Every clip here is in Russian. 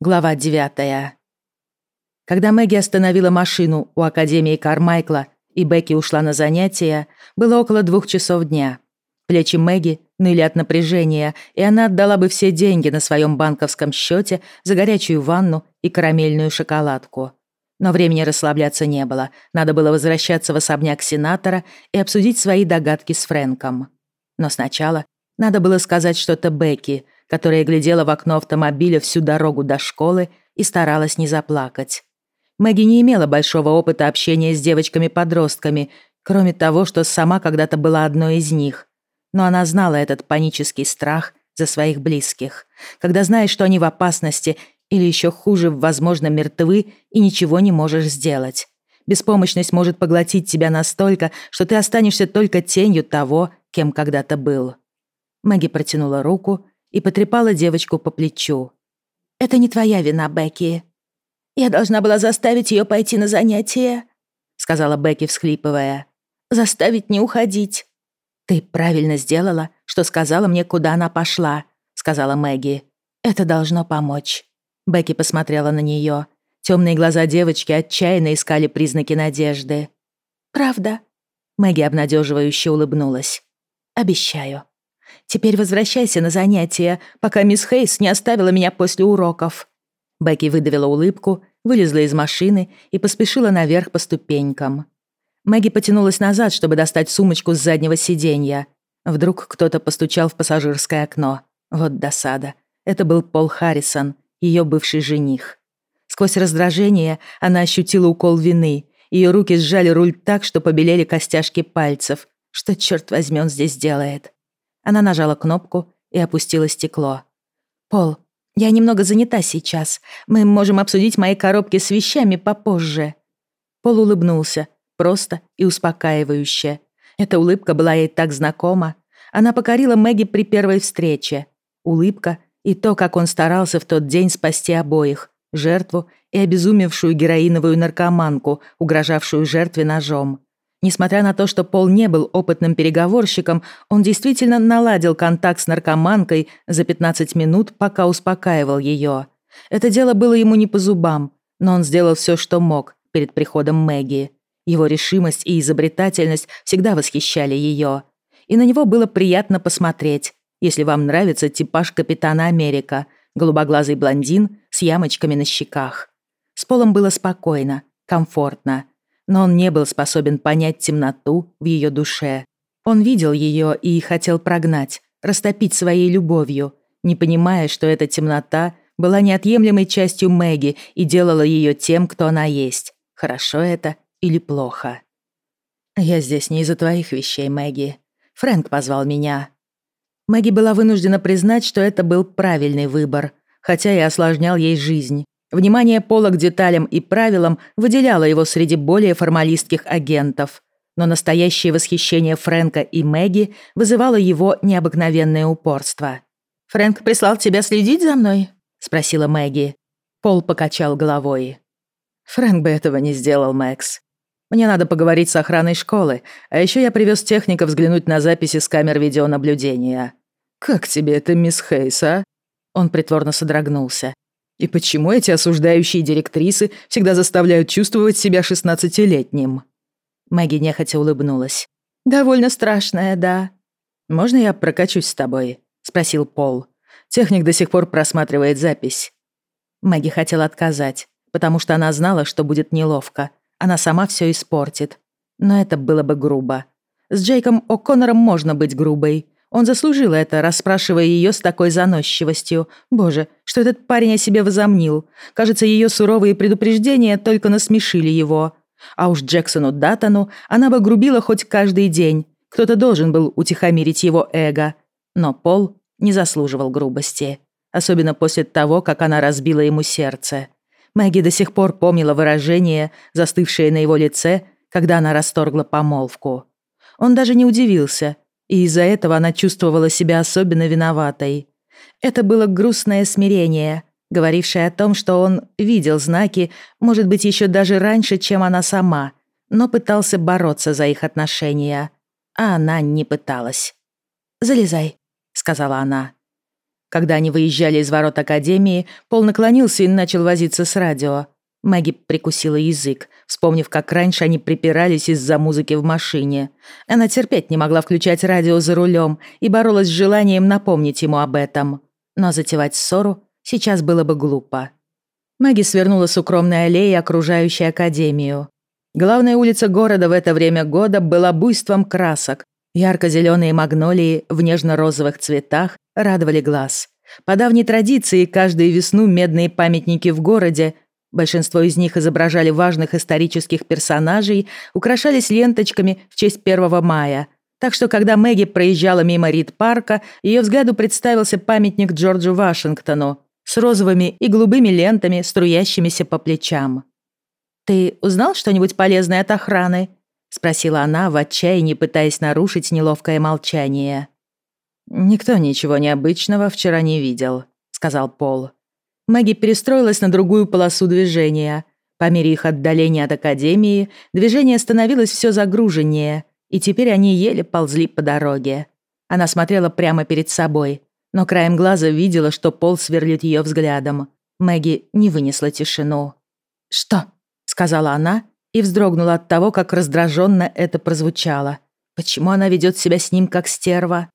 Глава 9. Когда Мэгги остановила машину у Академии Кармайкла и Бекки ушла на занятия, было около двух часов дня. Плечи Мэгги ныли от напряжения, и она отдала бы все деньги на своем банковском счете за горячую ванну и карамельную шоколадку. Но времени расслабляться не было. Надо было возвращаться в особняк сенатора и обсудить свои догадки с Фрэнком. Но сначала надо было сказать что-то Бекки — которая глядела в окно автомобиля всю дорогу до школы и старалась не заплакать. Мэгги не имела большого опыта общения с девочками-подростками, кроме того, что сама когда-то была одной из них. Но она знала этот панический страх за своих близких, когда знаешь, что они в опасности или еще хуже, возможно, мертвы и ничего не можешь сделать. Беспомощность может поглотить тебя настолько, что ты останешься только тенью того, кем когда-то был. Мэгги протянула руку и потрепала девочку по плечу. «Это не твоя вина, Бекки. Я должна была заставить ее пойти на занятия», сказала Бекки, всхлипывая. «Заставить не уходить». «Ты правильно сделала, что сказала мне, куда она пошла», сказала Мэгги. «Это должно помочь». Бекки посмотрела на нее. Темные глаза девочки отчаянно искали признаки надежды. «Правда?» Мэгги обнадеживающе улыбнулась. «Обещаю». Теперь возвращайся на занятия, пока мисс Хейс не оставила меня после уроков». Бекки выдавила улыбку, вылезла из машины и поспешила наверх по ступенькам. Мэгги потянулась назад, чтобы достать сумочку с заднего сиденья. Вдруг кто-то постучал в пассажирское окно. Вот досада. Это был Пол Харрисон, ее бывший жених. Сквозь раздражение она ощутила укол вины. Ее руки сжали руль так, что побелели костяшки пальцев. Что, черт возьми, он здесь делает? Она нажала кнопку и опустила стекло. «Пол, я немного занята сейчас. Мы можем обсудить мои коробки с вещами попозже». Пол улыбнулся, просто и успокаивающе. Эта улыбка была ей так знакома. Она покорила Мэгги при первой встрече. Улыбка и то, как он старался в тот день спасти обоих, жертву и обезумевшую героиновую наркоманку, угрожавшую жертве ножом. Несмотря на то, что Пол не был опытным переговорщиком, он действительно наладил контакт с наркоманкой за 15 минут, пока успокаивал ее. Это дело было ему не по зубам, но он сделал все, что мог перед приходом Мэгги. Его решимость и изобретательность всегда восхищали ее. И на него было приятно посмотреть, если вам нравится типаж Капитана Америка, голубоглазый блондин с ямочками на щеках. С Полом было спокойно, комфортно но он не был способен понять темноту в ее душе. Он видел ее и хотел прогнать, растопить своей любовью, не понимая, что эта темнота была неотъемлемой частью Мэгги и делала ее тем, кто она есть. Хорошо это или плохо? «Я здесь не из-за твоих вещей, Мэгги. Фрэнк позвал меня». Мэгги была вынуждена признать, что это был правильный выбор, хотя и осложнял ей жизнь. Внимание Пола к деталям и правилам выделяло его среди более формалистских агентов, но настоящее восхищение Фрэнка и Мэгги вызывало его необыкновенное упорство. «Фрэнк прислал тебя следить за мной?» — спросила Мэгги. Пол покачал головой. «Фрэнк бы этого не сделал, Мэкс. Мне надо поговорить с охраной школы, а еще я привез техника взглянуть на записи с камер видеонаблюдения. Как тебе это, мисс Хейс, а?» Он притворно содрогнулся. И почему эти осуждающие директрисы всегда заставляют чувствовать себя шестнадцатилетним?» Мэгги нехотя улыбнулась. «Довольно страшная, да». «Можно я прокачусь с тобой?» — спросил Пол. Техник до сих пор просматривает запись. Мэгги хотела отказать, потому что она знала, что будет неловко. Она сама все испортит. Но это было бы грубо. С Джейком О'Коннором можно быть грубой, он заслужил это, расспрашивая ее с такой заносчивостью. Боже, что этот парень о себе возомнил. Кажется, ее суровые предупреждения только насмешили его. А уж Джексону Датону она бы грубила хоть каждый день. Кто-то должен был утихомирить его эго. Но Пол не заслуживал грубости. Особенно после того, как она разбила ему сердце. Мэгги до сих пор помнила выражение, застывшее на его лице, когда она расторгла помолвку. Он даже не удивился – и из-за этого она чувствовала себя особенно виноватой. Это было грустное смирение, говорившее о том, что он видел знаки, может быть, еще даже раньше, чем она сама, но пытался бороться за их отношения. А она не пыталась. «Залезай», — сказала она. Когда они выезжали из ворот Академии, Пол наклонился и начал возиться с радио. Мэгги прикусила язык, вспомнив, как раньше они припирались из-за музыки в машине. Она терпеть не могла включать радио за рулем и боролась с желанием напомнить ему об этом. Но затевать ссору сейчас было бы глупо. Мэгги свернула с укромной аллеи, окружающей Академию. Главная улица города в это время года была буйством красок. Ярко-зеленые магнолии в нежно-розовых цветах радовали глаз. По давней традиции, каждую весну медные памятники в городе Большинство из них изображали важных исторических персонажей, украшались ленточками в честь 1 мая. Так что, когда Мэгги проезжала мимо Рид-парка, ее взгляду представился памятник Джорджу Вашингтону с розовыми и голубыми лентами, струящимися по плечам. «Ты узнал что-нибудь полезное от охраны?» — спросила она, в отчаянии пытаясь нарушить неловкое молчание. «Никто ничего необычного вчера не видел», — сказал Пол. Мэгги перестроилась на другую полосу движения. По мере их отдаления от Академии, движение становилось все загруженнее, и теперь они еле ползли по дороге. Она смотрела прямо перед собой, но краем глаза видела, что Пол сверлит ее взглядом. Мэгги не вынесла тишину. «Что?» — сказала она и вздрогнула от того, как раздраженно это прозвучало. Почему она ведет себя с ним как стерва?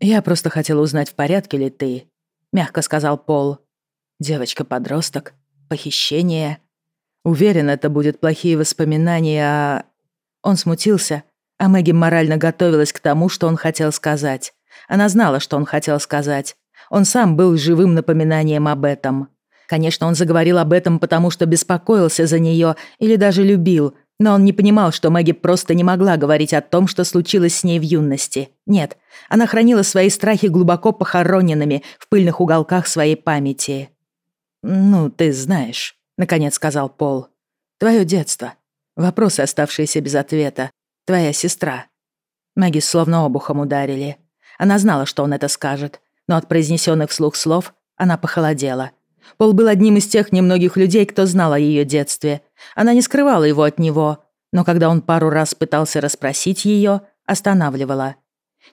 «Я просто хотела узнать, в порядке ли ты», — мягко сказал Пол. Девочка-подросток, похищение. Уверен, это будут плохие воспоминания о... Он смутился, а Мэгги морально готовилась к тому, что он хотел сказать. Она знала, что он хотел сказать. Он сам был живым напоминанием об этом. Конечно, он заговорил об этом, потому что беспокоился за нее или даже любил, но он не понимал, что Мэгги просто не могла говорить о том, что случилось с ней в юности. Нет, она хранила свои страхи глубоко похороненными в пыльных уголках своей памяти. «Ну, ты знаешь», — наконец сказал Пол. «Твое детство. Вопросы, оставшиеся без ответа. Твоя сестра». Мэгги словно обухом ударили. Она знала, что он это скажет, но от произнесенных вслух слов она похолодела. Пол был одним из тех немногих людей, кто знал о ее детстве. Она не скрывала его от него, но когда он пару раз пытался расспросить ее, останавливала.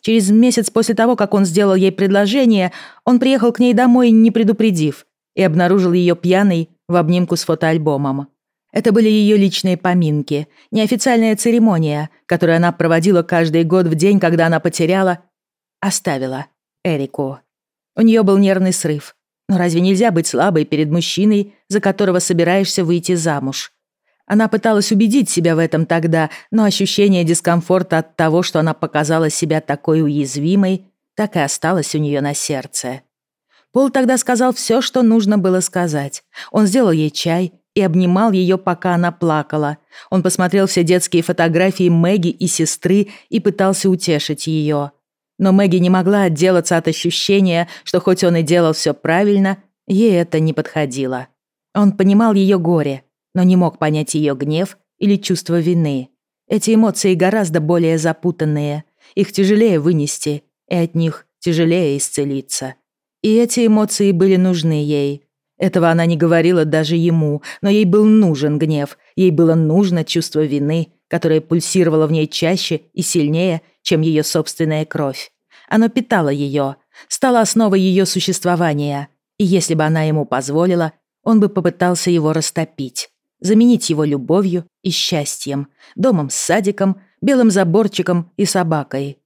Через месяц после того, как он сделал ей предложение, он приехал к ней домой, не предупредив, и обнаружил ее пьяной в обнимку с фотоальбомом. Это были ее личные поминки, неофициальная церемония, которую она проводила каждый год в день, когда она потеряла... Оставила Эрику. У нее был нервный срыв. Но разве нельзя быть слабой перед мужчиной, за которого собираешься выйти замуж? Она пыталась убедить себя в этом тогда, но ощущение дискомфорта от того, что она показала себя такой уязвимой, так и осталось у нее на сердце. Пол тогда сказал все, что нужно было сказать. Он сделал ей чай и обнимал ее, пока она плакала. Он посмотрел все детские фотографии Мэгги и сестры и пытался утешить ее. Но Мэгги не могла отделаться от ощущения, что хоть он и делал все правильно, ей это не подходило. Он понимал ее горе, но не мог понять ее гнев или чувство вины. Эти эмоции гораздо более запутанные. Их тяжелее вынести, и от них тяжелее исцелиться. И эти эмоции были нужны ей. Этого она не говорила даже ему, но ей был нужен гнев, ей было нужно чувство вины, которое пульсировало в ней чаще и сильнее, чем ее собственная кровь. Оно питало ее, стало основой ее существования, и если бы она ему позволила, он бы попытался его растопить, заменить его любовью и счастьем, домом с садиком, белым заборчиком и собакой.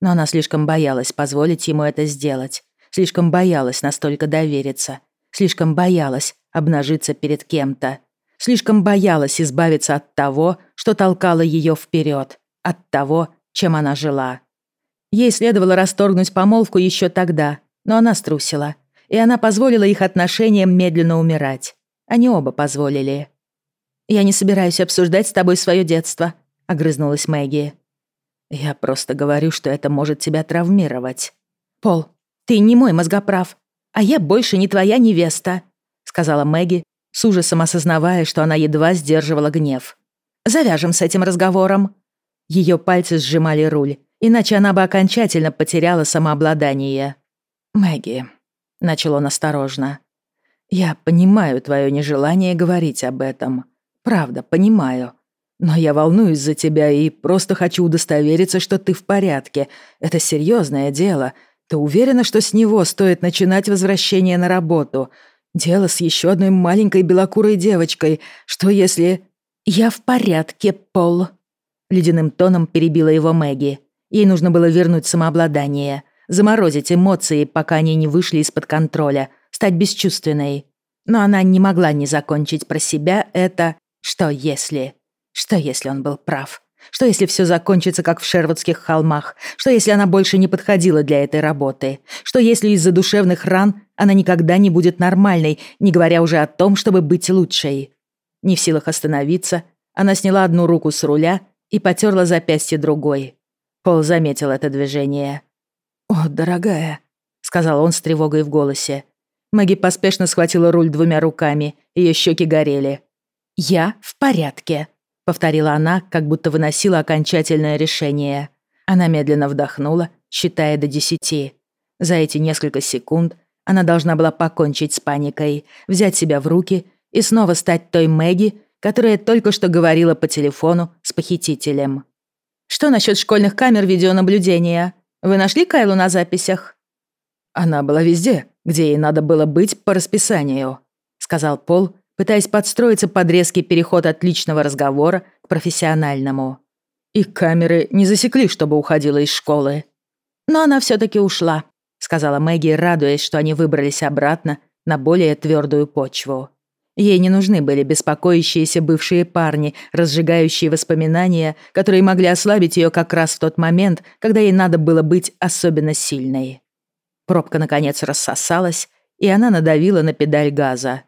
Но она слишком боялась позволить ему это сделать. Слишком боялась настолько довериться. Слишком боялась обнажиться перед кем-то. Слишком боялась избавиться от того, что толкало ее вперед, от того, чем она жила. Ей следовало расторгнуть помолвку еще тогда, но она струсила, и она позволила их отношениям медленно умирать. Они оба позволили. «Я не собираюсь обсуждать с тобой свое детство», — огрызнулась Мэгги. «Я просто говорю, что это может тебя травмировать». «Пол, «Ты не мой мозгоправ, а я больше не твоя невеста», сказала Мэгги, с ужасом осознавая, что она едва сдерживала гнев. «Завяжем с этим разговором». Ее пальцы сжимали руль, иначе она бы окончательно потеряла самообладание. «Мэгги», — начал он осторожно, — «я понимаю твое нежелание говорить об этом. Правда, понимаю. Но я волнуюсь за тебя и просто хочу удостовериться, что ты в порядке. Это серьезное дело. Ты уверена, что с него стоит начинать возвращение на работу? Дело с еще одной маленькой белокурой девочкой. Что если... Я в порядке, Пол. Ледяным тоном перебила его Мэгги. Ей нужно было вернуть самообладание, заморозить эмоции, пока они не вышли из-под контроля, стать бесчувственной. Но она не могла не закончить про себя это «что если?». Что если он был прав? Что если все закончится, как в Шервудских холмах? Что если она больше не подходила для этой работы? Что если из-за душевных ран она никогда не будет нормальной, не говоря уже о том, чтобы быть лучшей? Не в силах остановиться, она сняла одну руку с руля и потерла запястье другой. Пол заметил это движение. «О, дорогая», — сказал он с тревогой в голосе. Мэгги поспешно схватила руль двумя руками, ее щеки горели. «Я в порядке», — повторила она, как будто выносила окончательное решение. Она медленно вдохнула, считая до десяти. За эти несколько секунд она должна была покончить с паникой, взять себя в руки и снова стать той Мэгги, которая только что говорила по телефону с похитителем. «Что насчет школьных камер видеонаблюдения? Вы нашли Кайлу на записях?» «Она была везде, где ей надо было быть по расписанию», сказал Пол, пытаясь подстроиться под резкий переход от личного разговора к профессиональному. «И камеры не засекли, чтобы уходила из школы». «Но она все таки ушла», сказала Мэгги, радуясь, что они выбрались обратно на более твердую почву. Ей не нужны были беспокоящиеся бывшие парни, разжигающие воспоминания, которые могли ослабить ее как раз в тот момент, когда ей надо было быть особенно сильной. Пробка, наконец, рассосалась, и она надавила на педаль газа.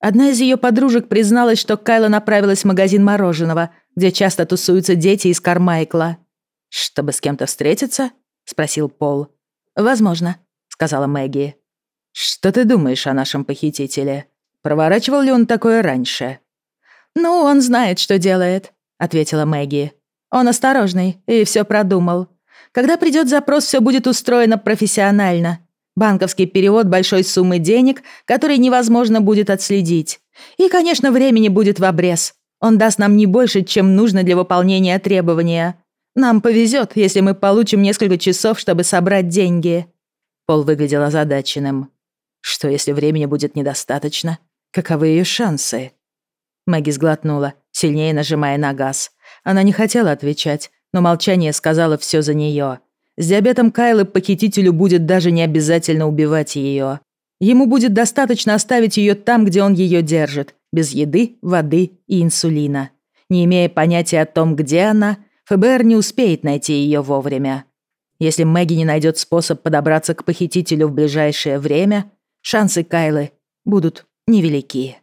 Одна из ее подружек призналась, что Кайла направилась в магазин мороженого, где часто тусуются дети из Кармайкла. «Чтобы с кем-то встретиться?» — спросил Пол. «Возможно», — сказала Мэгги. «Что ты думаешь о нашем похитителе?» Проворачивал ли он такое раньше? «Ну, он знает, что делает», — ответила Мэгги. «Он осторожный и все продумал. Когда придет запрос, все будет устроено профессионально. Банковский перевод большой суммы денег, который невозможно будет отследить. И, конечно, времени будет в обрез. Он даст нам не больше, чем нужно для выполнения требования. Нам повезет, если мы получим несколько часов, чтобы собрать деньги». Пол выглядел озадаченным. «Что, если времени будет недостаточно?» Каковы ее шансы?» Мэгги сглотнула, сильнее нажимая на газ. Она не хотела отвечать, но молчание сказала все за нее. С диабетом Кайлы похитителю будет даже не обязательно убивать ее. Ему будет достаточно оставить ее там, где он ее держит, без еды, воды и инсулина. Не имея понятия о том, где она, ФБР не успеет найти ее вовремя. Если Мэгги не найдет способ подобраться к похитителю в ближайшее время, шансы Кайлы будут невелики.